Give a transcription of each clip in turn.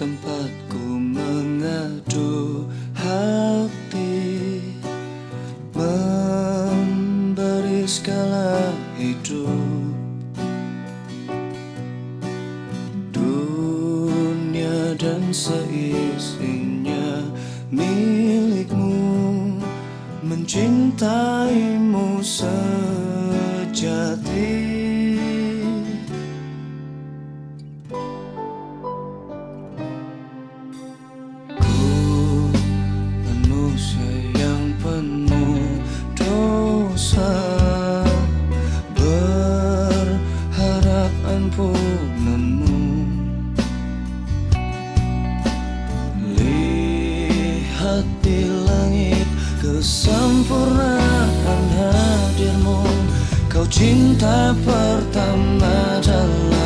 tempatku mengadu hati Memberi segala hidup. Dunia dan seisinya milikmu Mencintaimu sejati dosa Berharap ampunanmu Lihat di langit kesempurnaan hadirmu. Kau cinta pertama dalam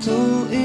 独一。